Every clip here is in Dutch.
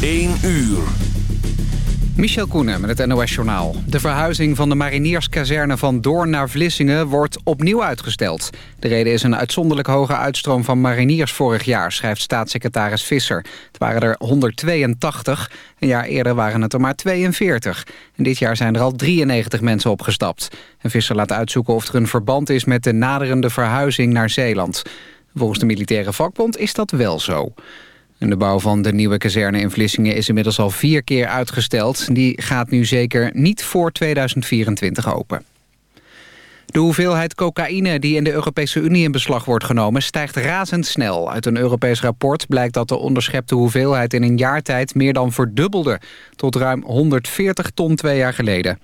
1 uur. Michel Koenen met het NOS-journaal. De verhuizing van de marinierskazerne van Doorn naar Vlissingen wordt opnieuw uitgesteld. De reden is een uitzonderlijk hoge uitstroom van mariniers vorig jaar, schrijft staatssecretaris Visser. Het waren er 182, een jaar eerder waren het er maar 42. En dit jaar zijn er al 93 mensen opgestapt. En Visser laat uitzoeken of er een verband is met de naderende verhuizing naar Zeeland. Volgens de militaire vakbond is dat wel zo. De bouw van de nieuwe kazerne in Vlissingen is inmiddels al vier keer uitgesteld. Die gaat nu zeker niet voor 2024 open. De hoeveelheid cocaïne die in de Europese Unie in beslag wordt genomen... stijgt razendsnel. Uit een Europees rapport blijkt dat de onderschepte hoeveelheid... in een jaar tijd meer dan verdubbelde... tot ruim 140 ton twee jaar geleden.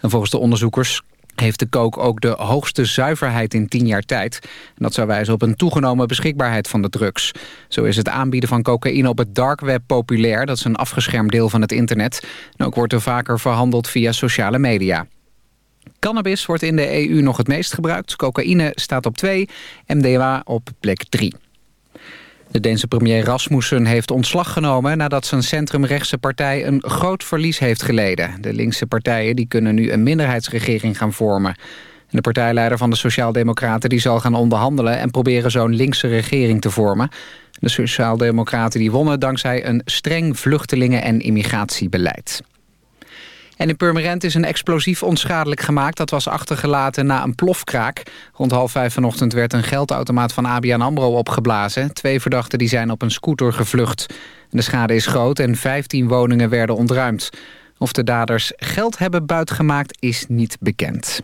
En volgens de onderzoekers heeft de kook ook de hoogste zuiverheid in 10 jaar tijd. Dat zou wijzen op een toegenomen beschikbaarheid van de drugs. Zo is het aanbieden van cocaïne op het dark web populair. Dat is een afgeschermd deel van het internet. En ook wordt er vaker verhandeld via sociale media. Cannabis wordt in de EU nog het meest gebruikt. Cocaïne staat op 2, MDMA op plek 3. De Deense premier Rasmussen heeft ontslag genomen... nadat zijn centrumrechtse partij een groot verlies heeft geleden. De linkse partijen die kunnen nu een minderheidsregering gaan vormen. De partijleider van de Sociaaldemocraten die zal gaan onderhandelen... en proberen zo'n linkse regering te vormen. De Sociaaldemocraten die wonnen dankzij een streng vluchtelingen- en immigratiebeleid. En in Purmerend is een explosief onschadelijk gemaakt. Dat was achtergelaten na een plofkraak. Rond half vijf vanochtend werd een geldautomaat van ABN AMRO opgeblazen. Twee verdachten die zijn op een scooter gevlucht. De schade is groot en 15 woningen werden ontruimd. Of de daders geld hebben buitgemaakt is niet bekend.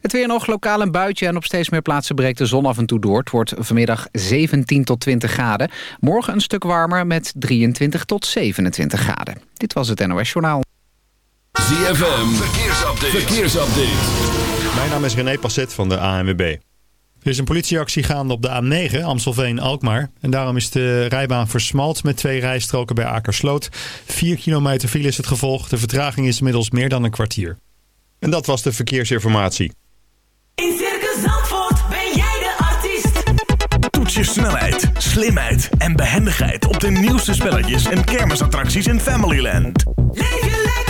Het weer nog, lokaal een buitje en op steeds meer plaatsen breekt de zon af en toe door. Het wordt vanmiddag 17 tot 20 graden. Morgen een stuk warmer met 23 tot 27 graden. Dit was het NOS Journaal. ZFM, verkeersupdate. verkeersupdate. Mijn naam is René Passet van de ANWB. Er is een politieactie gaande op de A9 Amstelveen-Alkmaar. En daarom is de rijbaan versmalt met twee rijstroken bij Akersloot. 4 kilometer file is het gevolg. De vertraging is inmiddels meer dan een kwartier. En dat was de verkeersinformatie. In Circus Zandvoort ben jij de artiest. Toets je snelheid, slimheid en behendigheid op de nieuwste spelletjes en kermisattracties in Familyland. Leef je lekker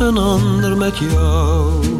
een ander met jou.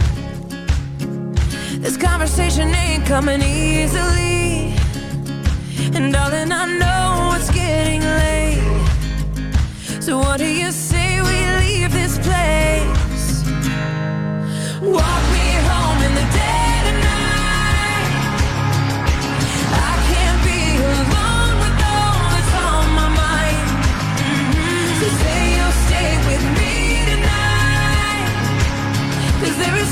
This conversation ain't coming easily. And darling, I know it's getting late. So what do you say we leave this place? Walk me home in the dead of night. I can't be alone with all that's on my mind. Mhm. So say you'll stay with me tonight. 'Cause there is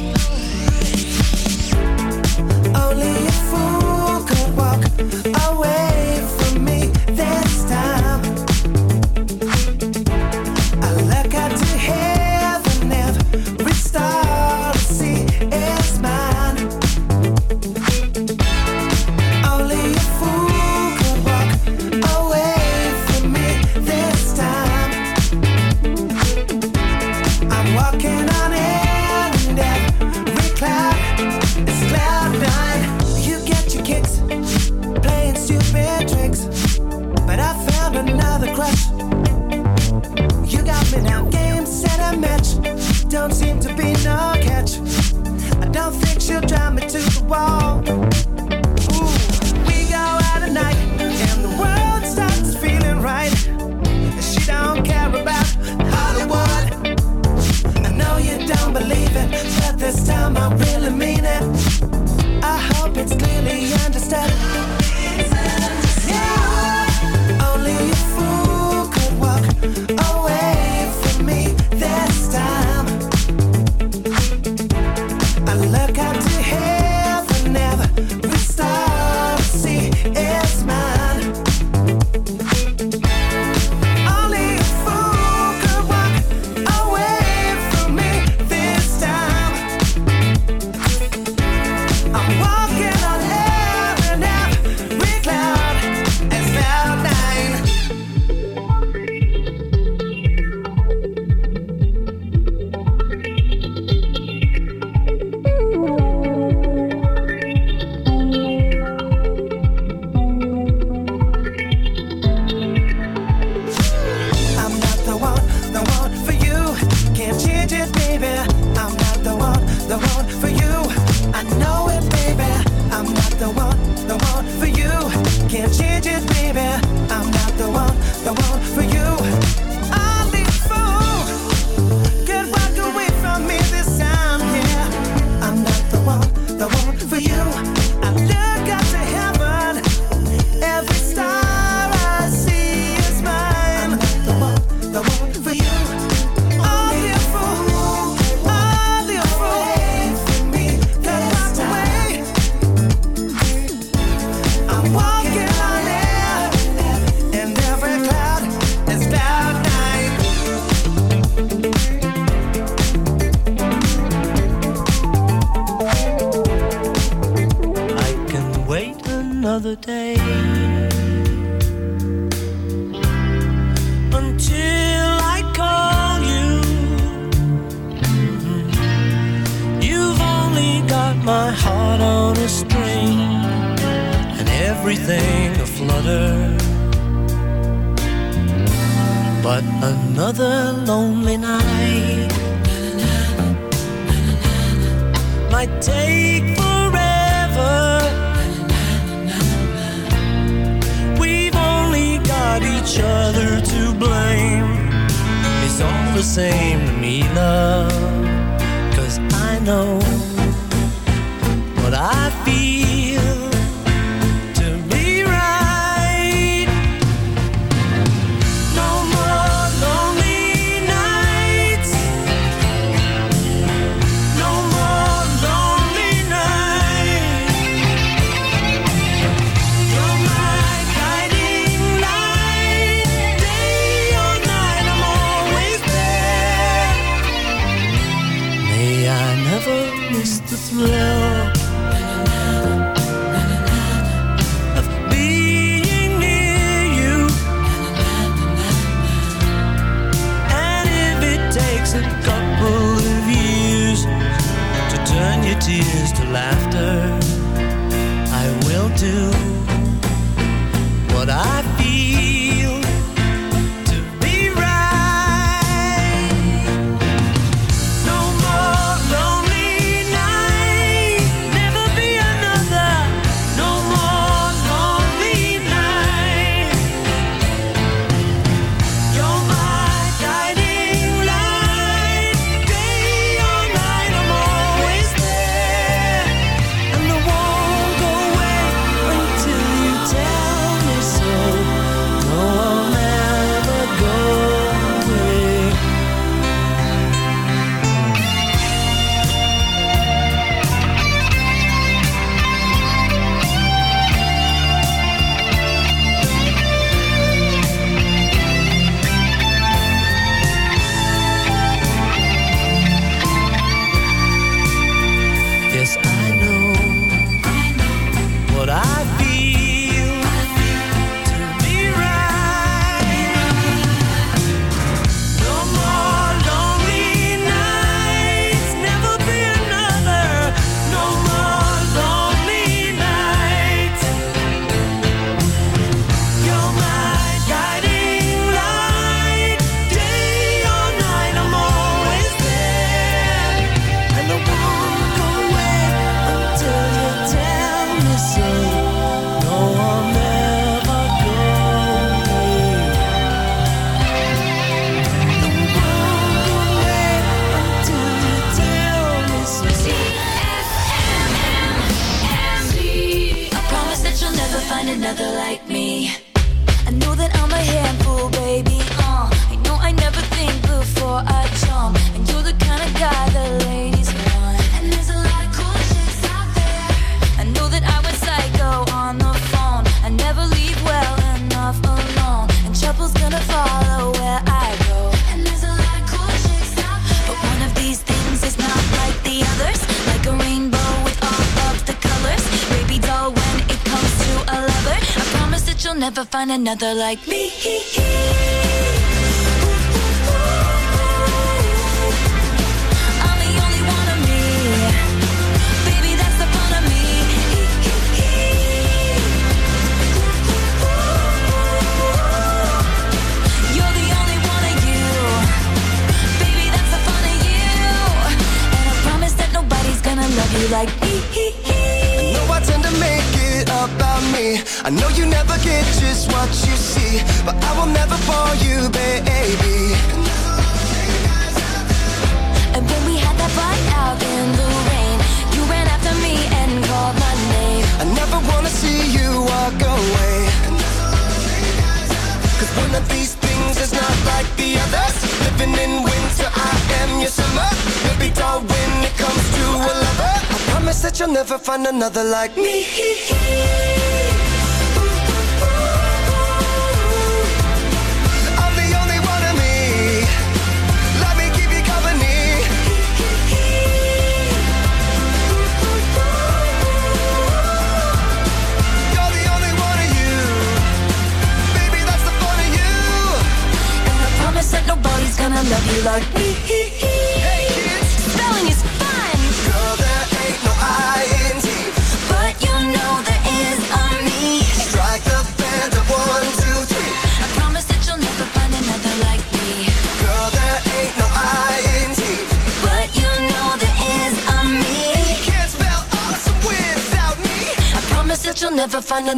Another like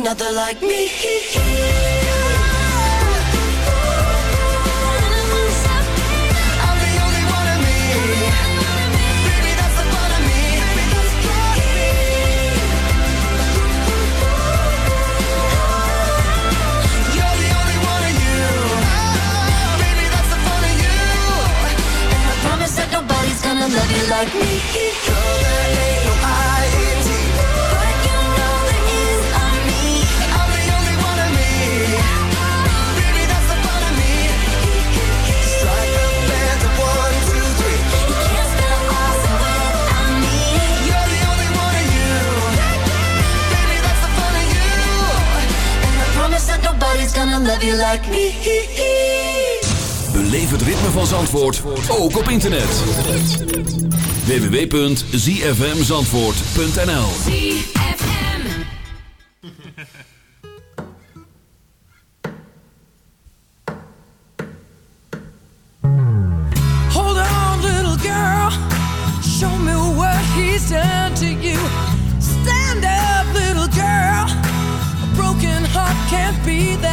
another like me. ook op internet. www.zfmzandvoort.nl Hold on little girl. Show me what he's done to you. Stand up little girl. A broken heart can't be there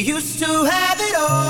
used to have it all.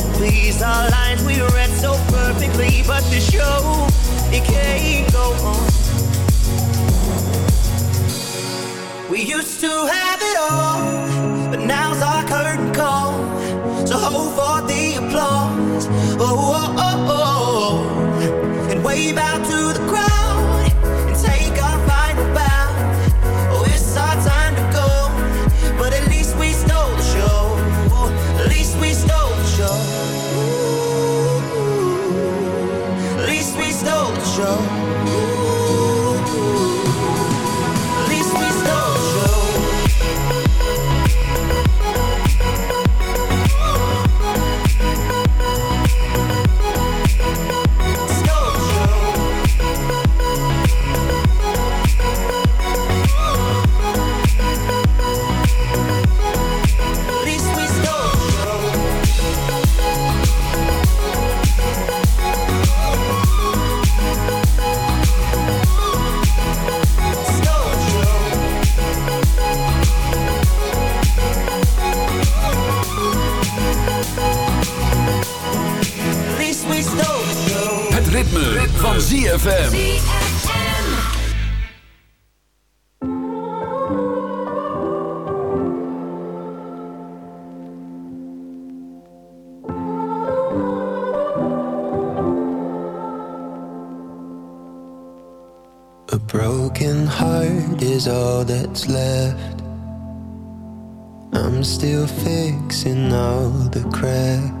masterpiece. Our lines we read so perfectly, but the show it can't go on. We used to have it all, but now's our curtain van ZFM. A broken heart is all that's left. I'm still fixing all the cracks.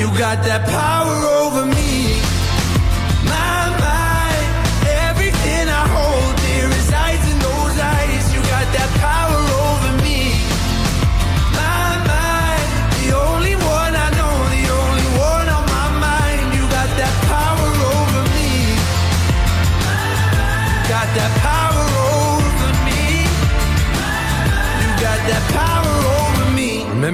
You got that power over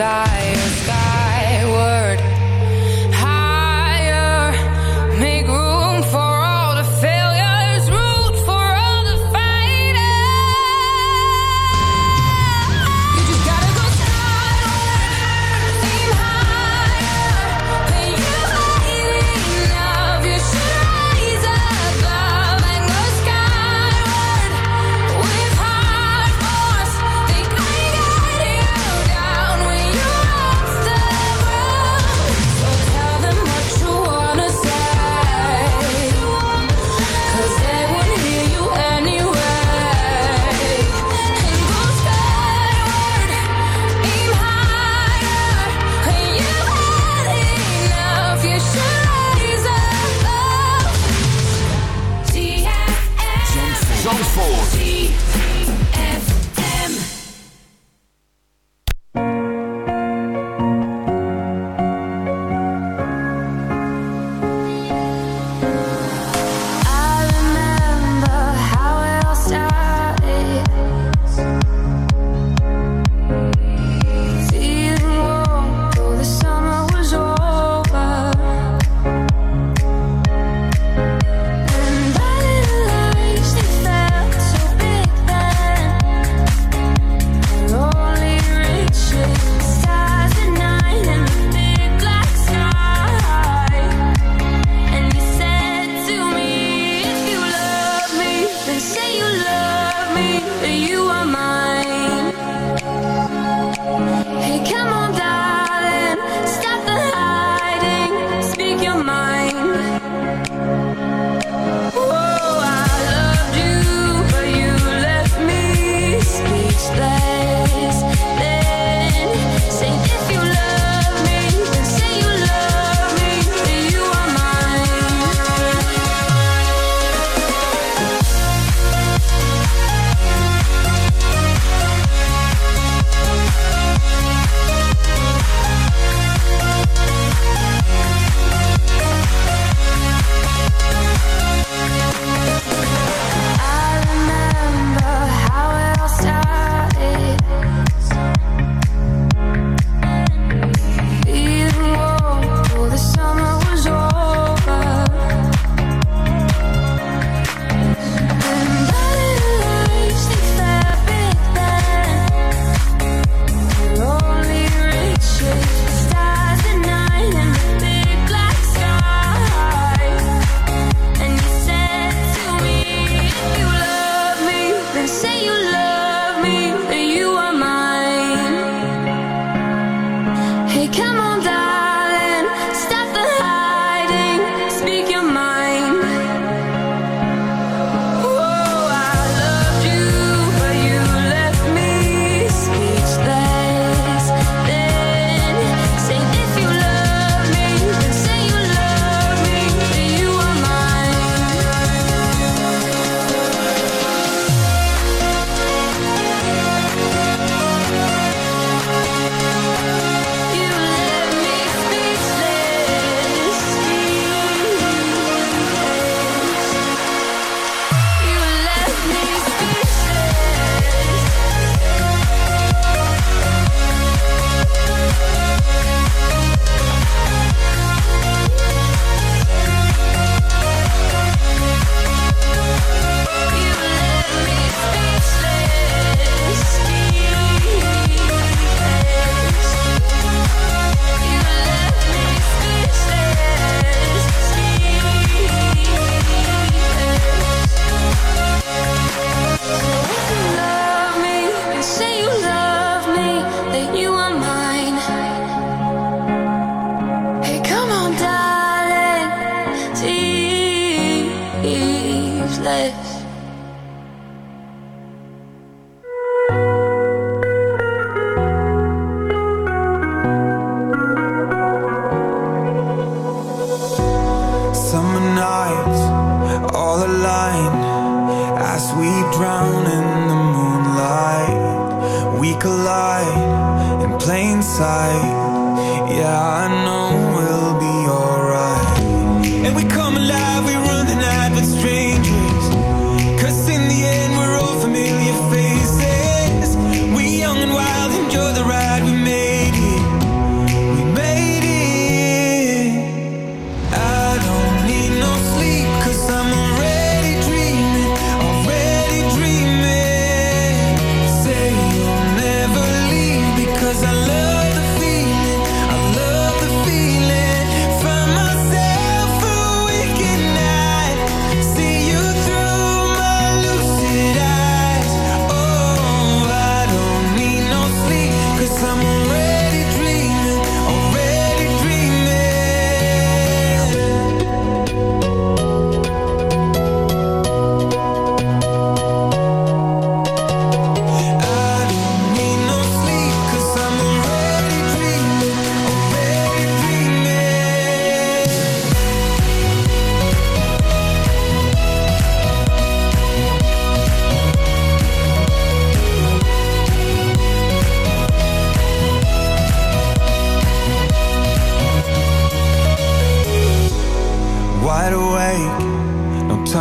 I.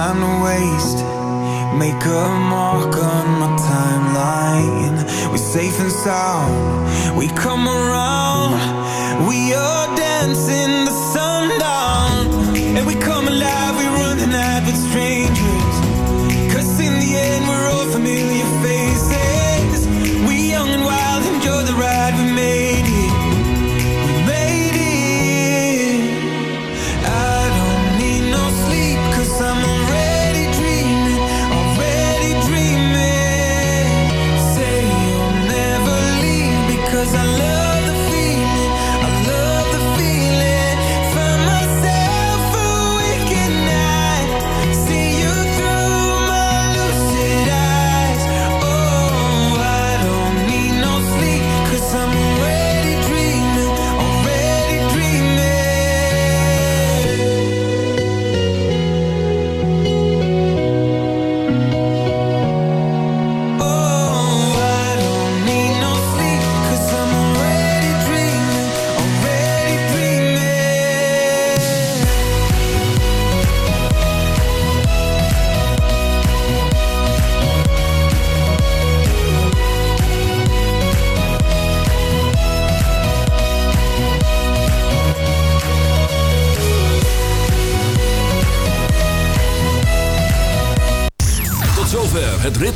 time to waste. Make a mark on my timeline. We're safe and sound. We come around. We are dancing